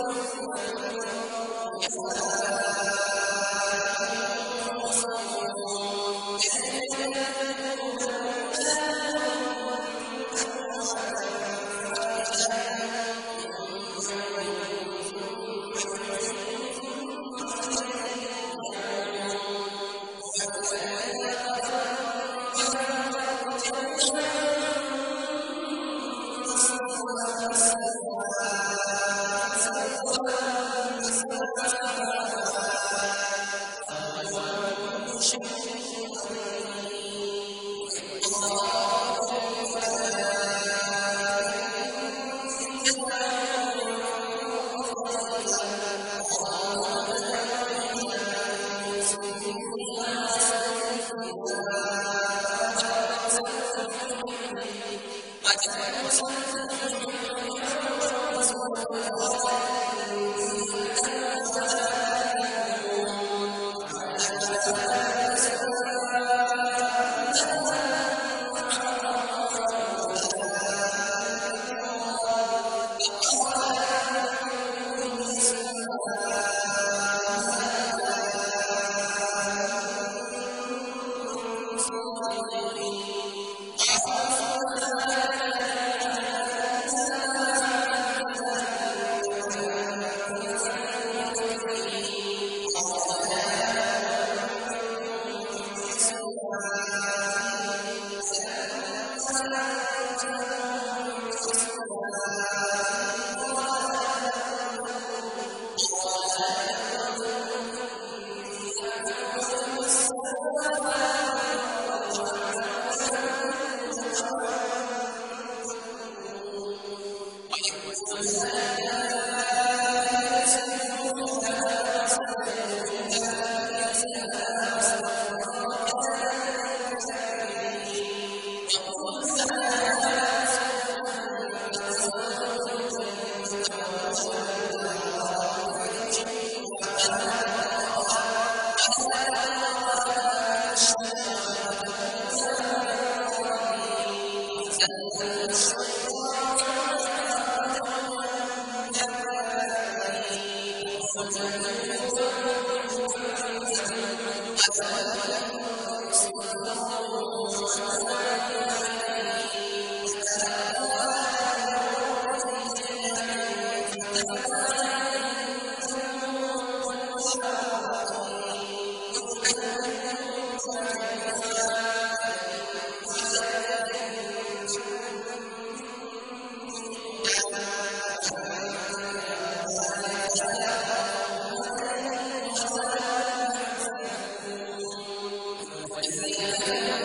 وَالسَّمْعَ الْكِتَابِ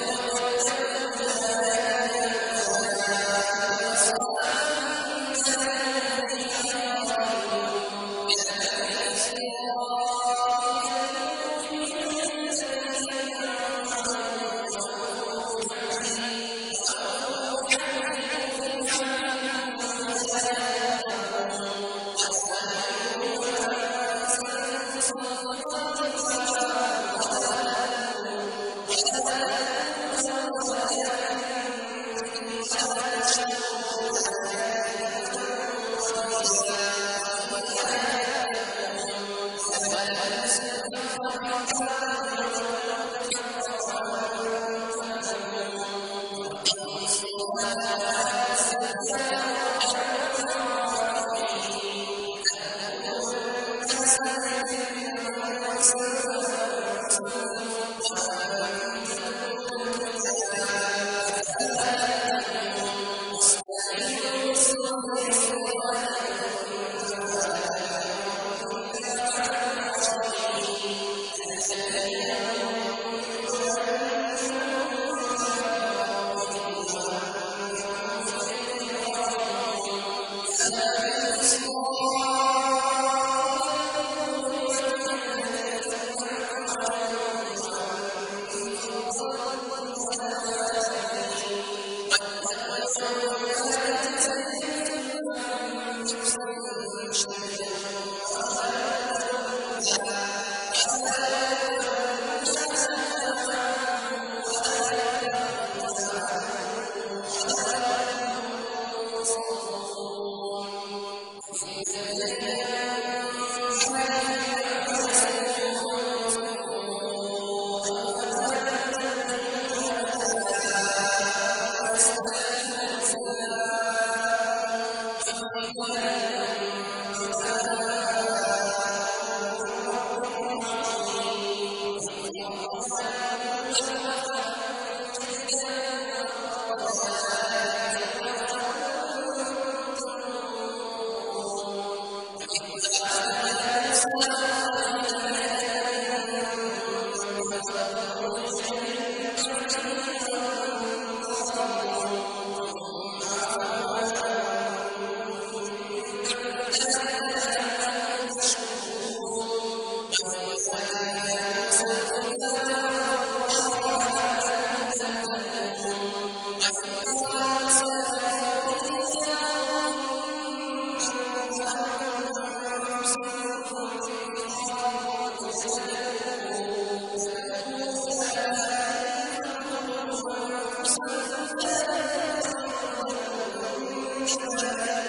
مُّسْتَمِرٌّ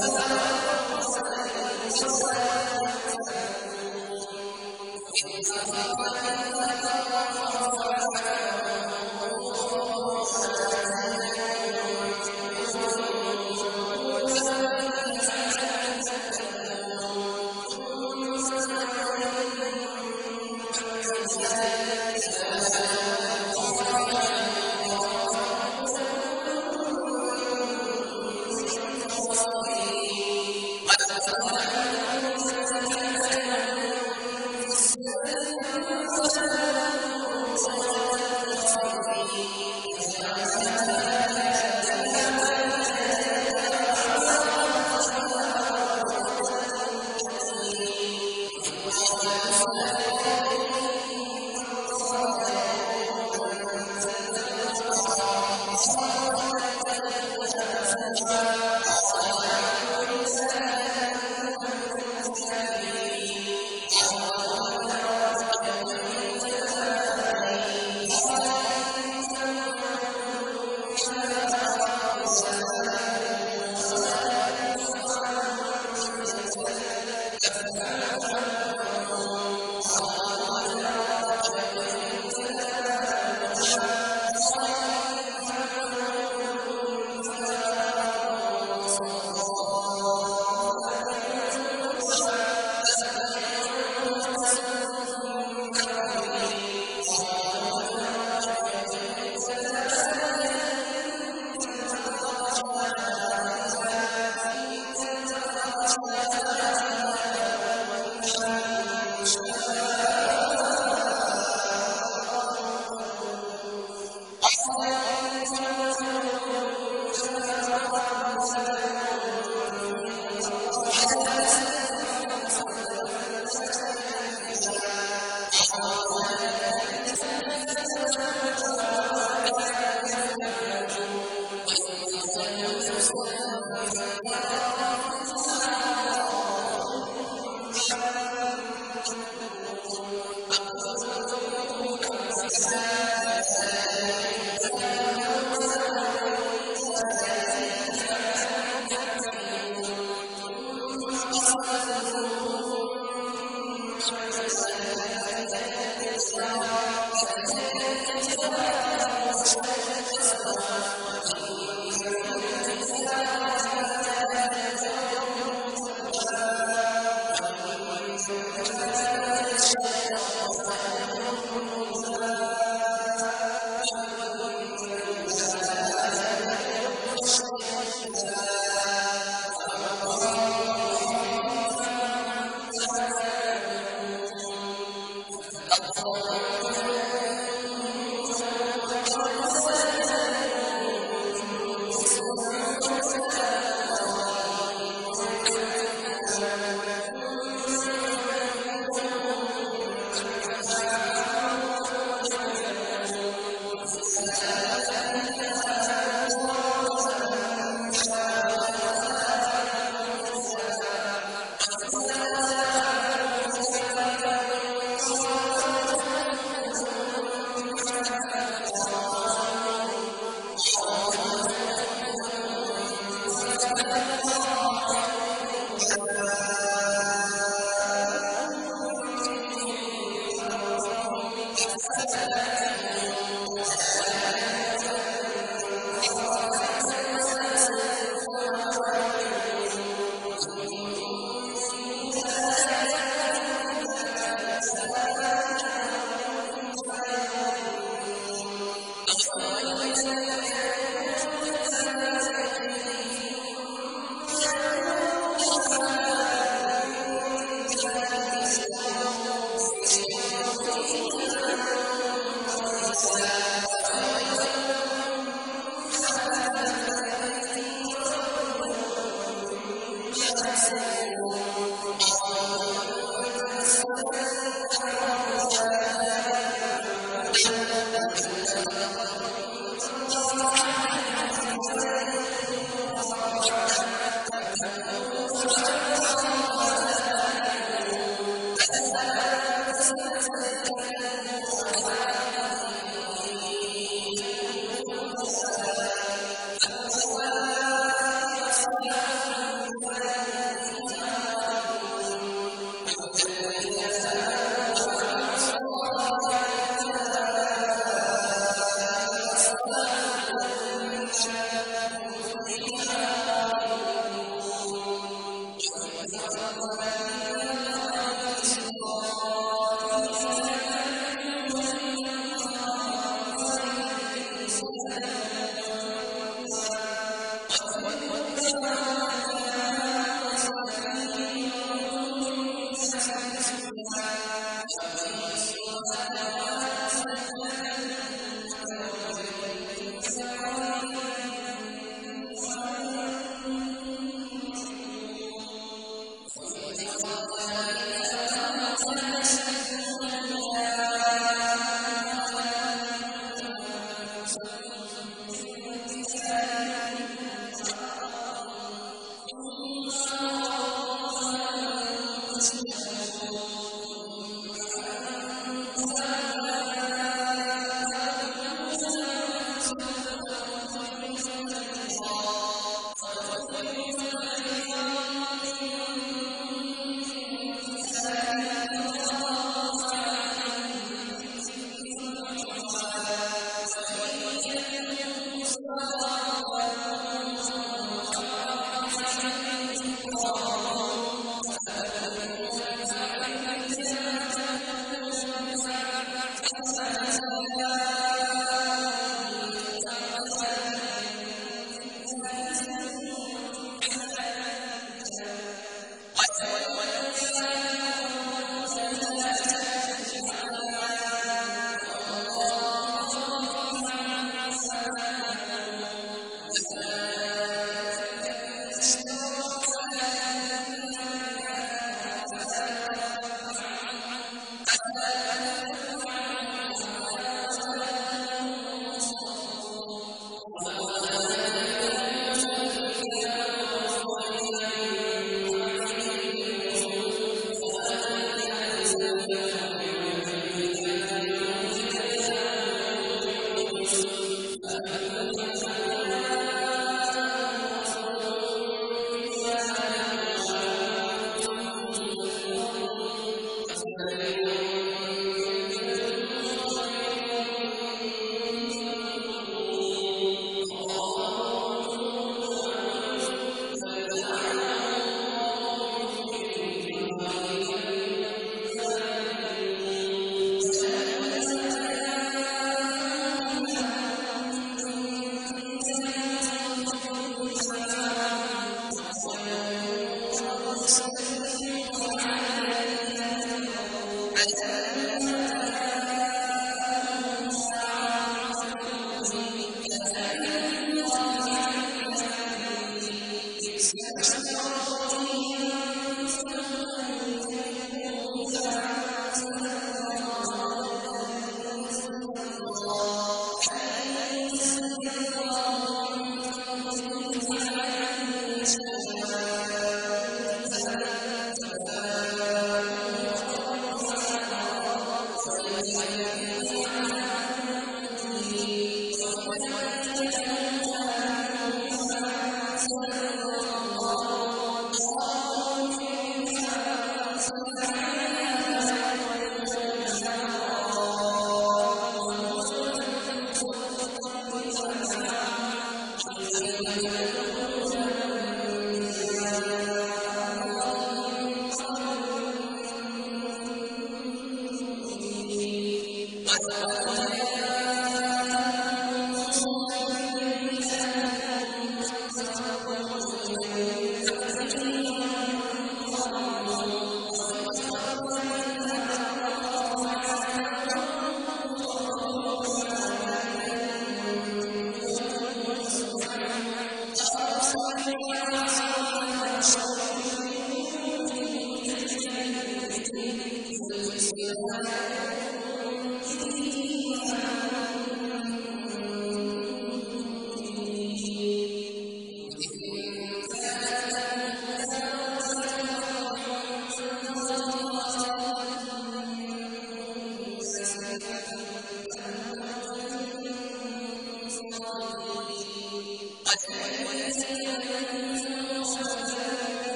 وَالسَّمَاءِ وَالسَّمَاءِ وَالسَّمَاءِ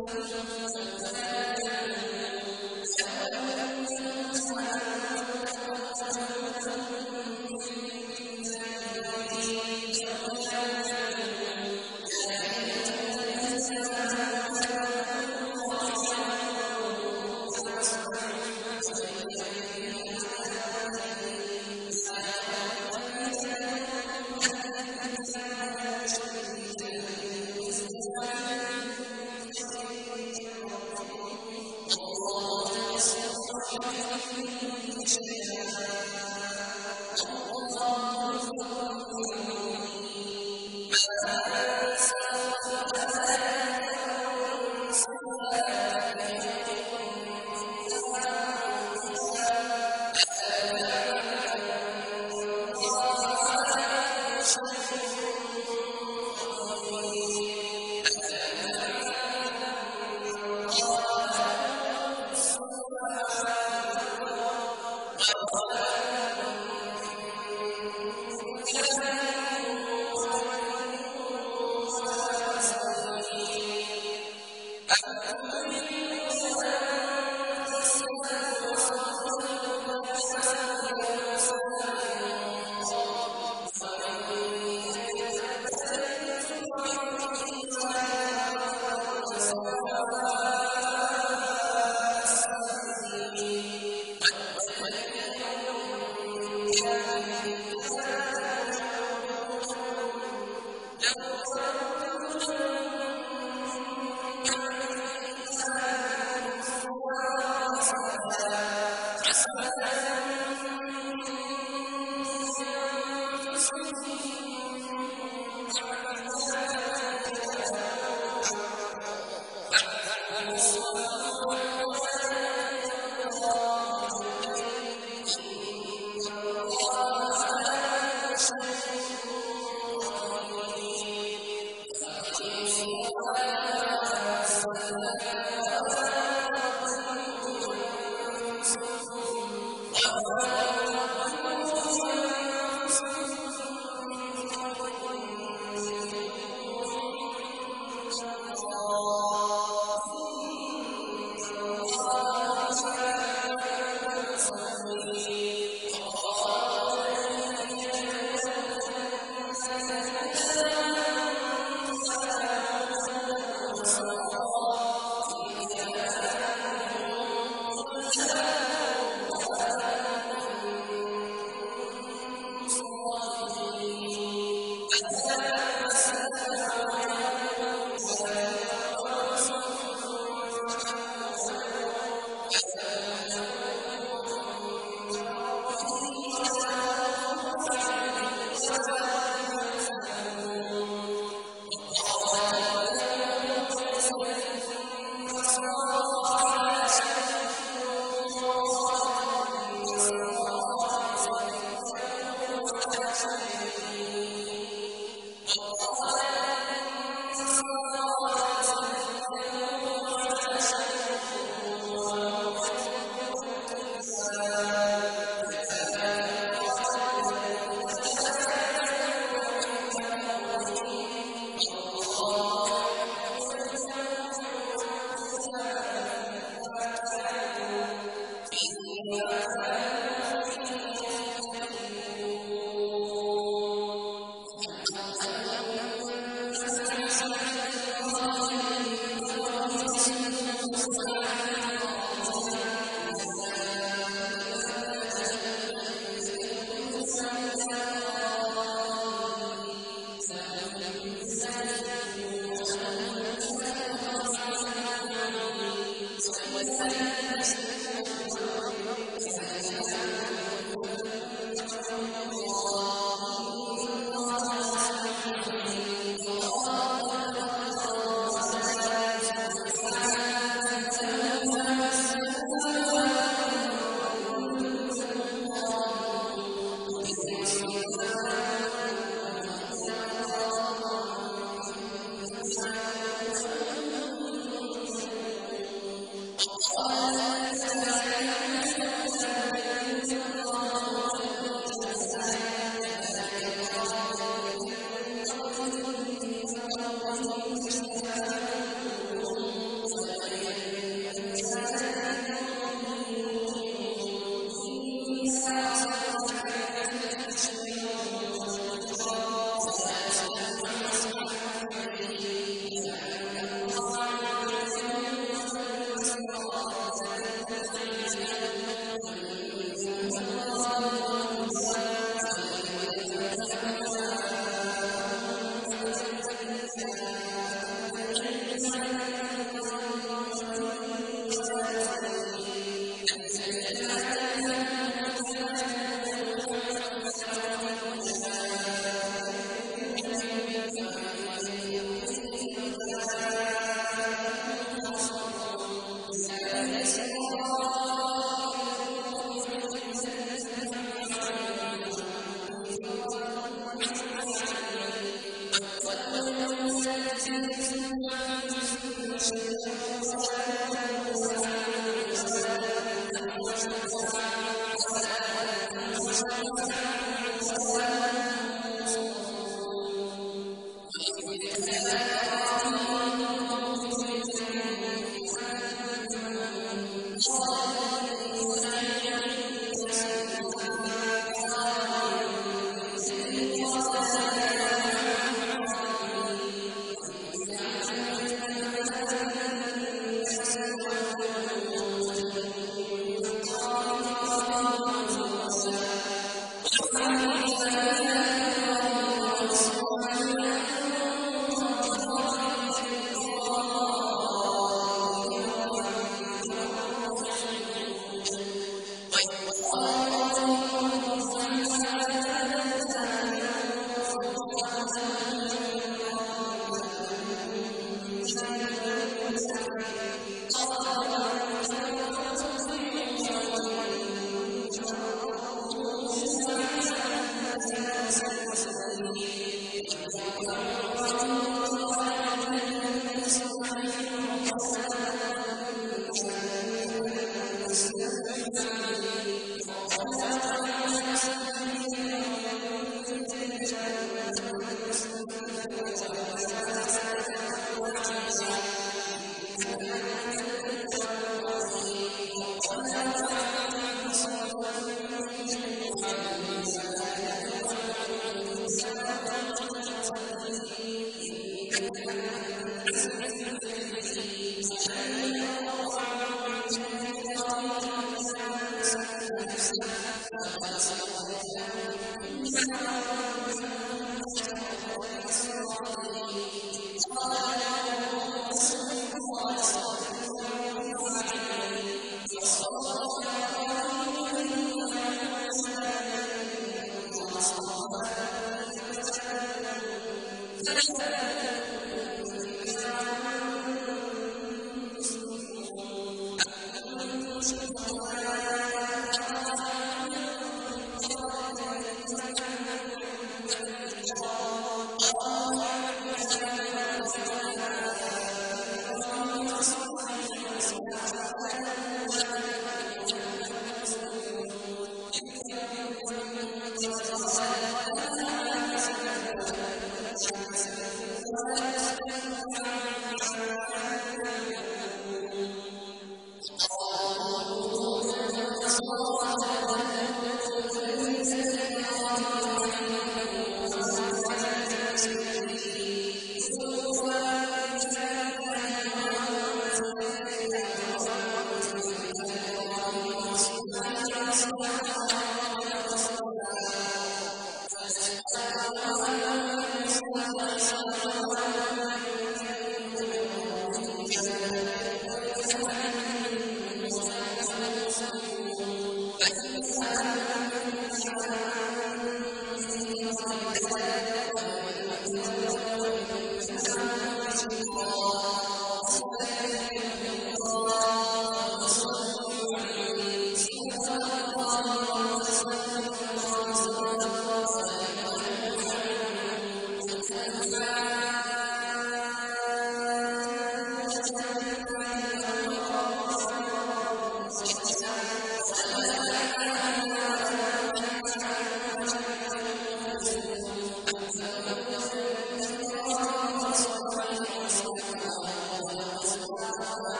مَا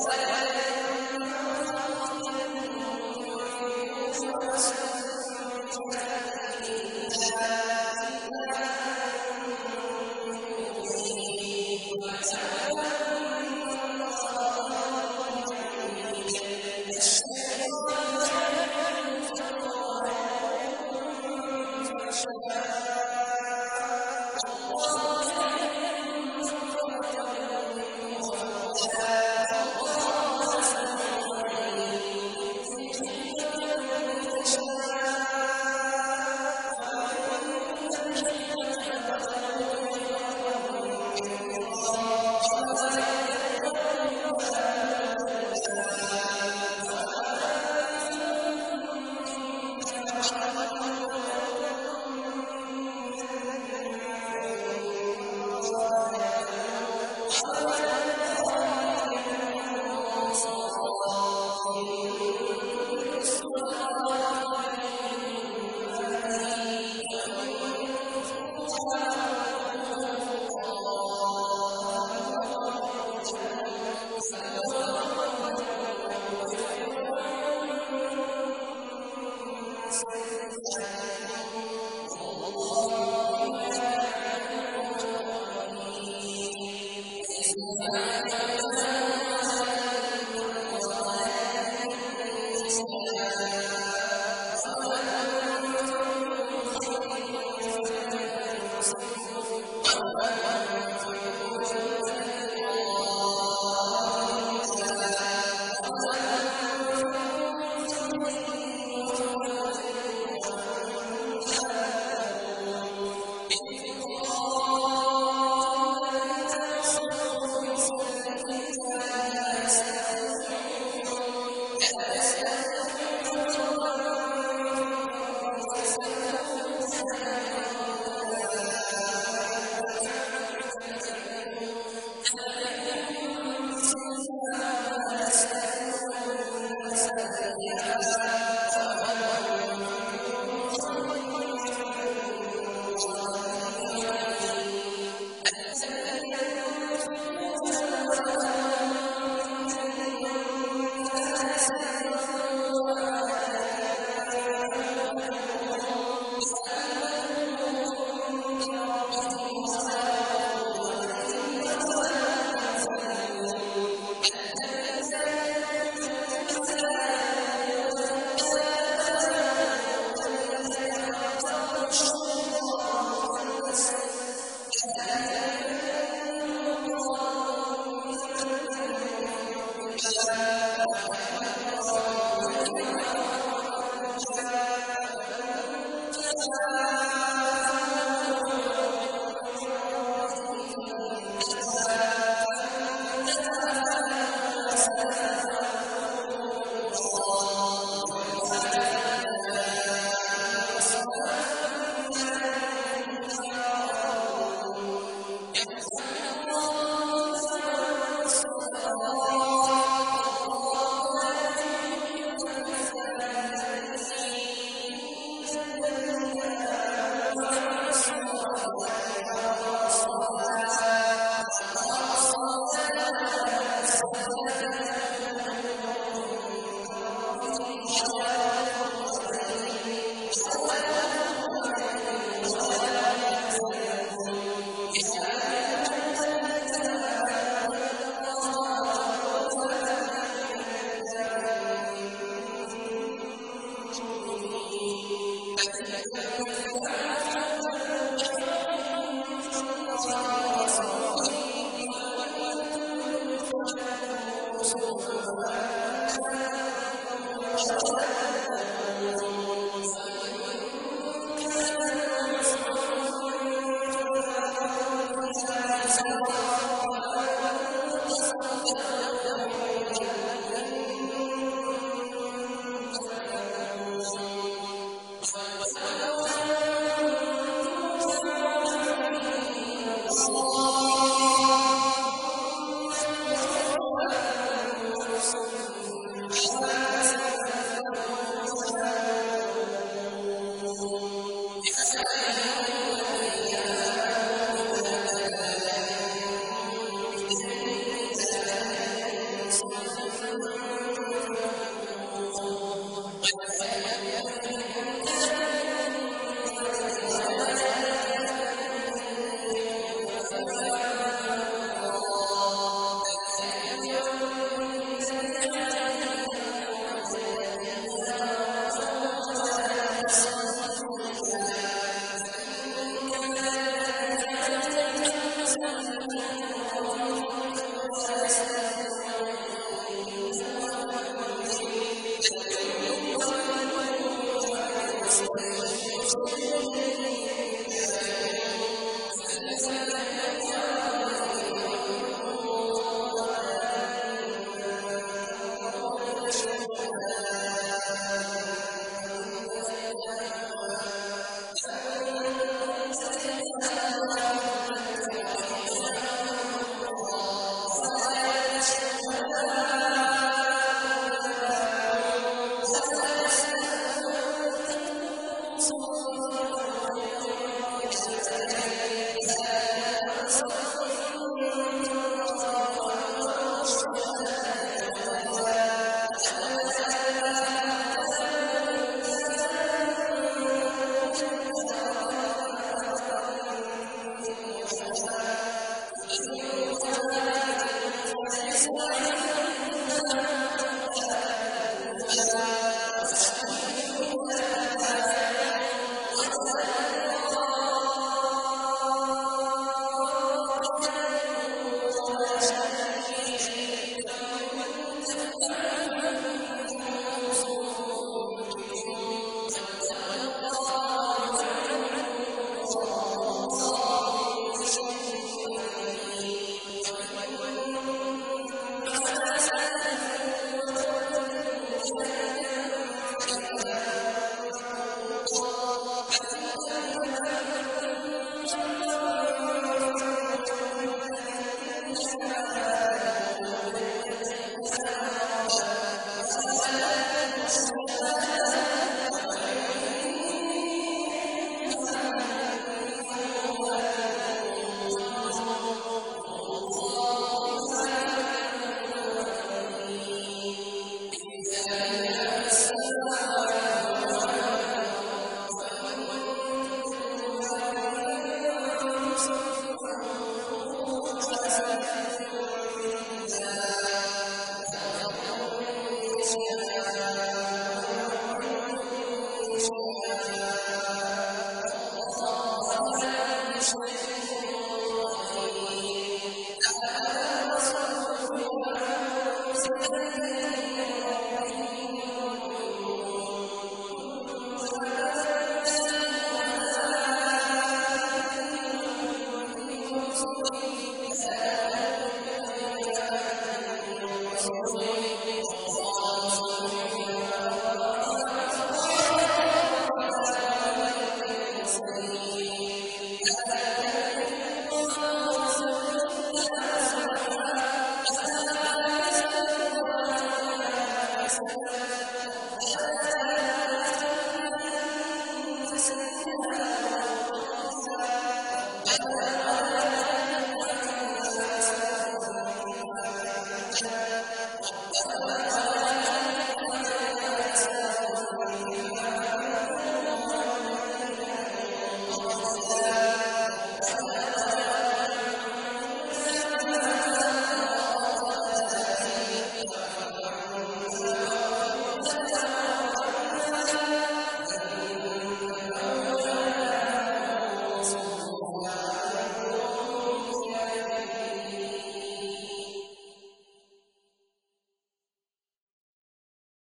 الصَّالِحِينَ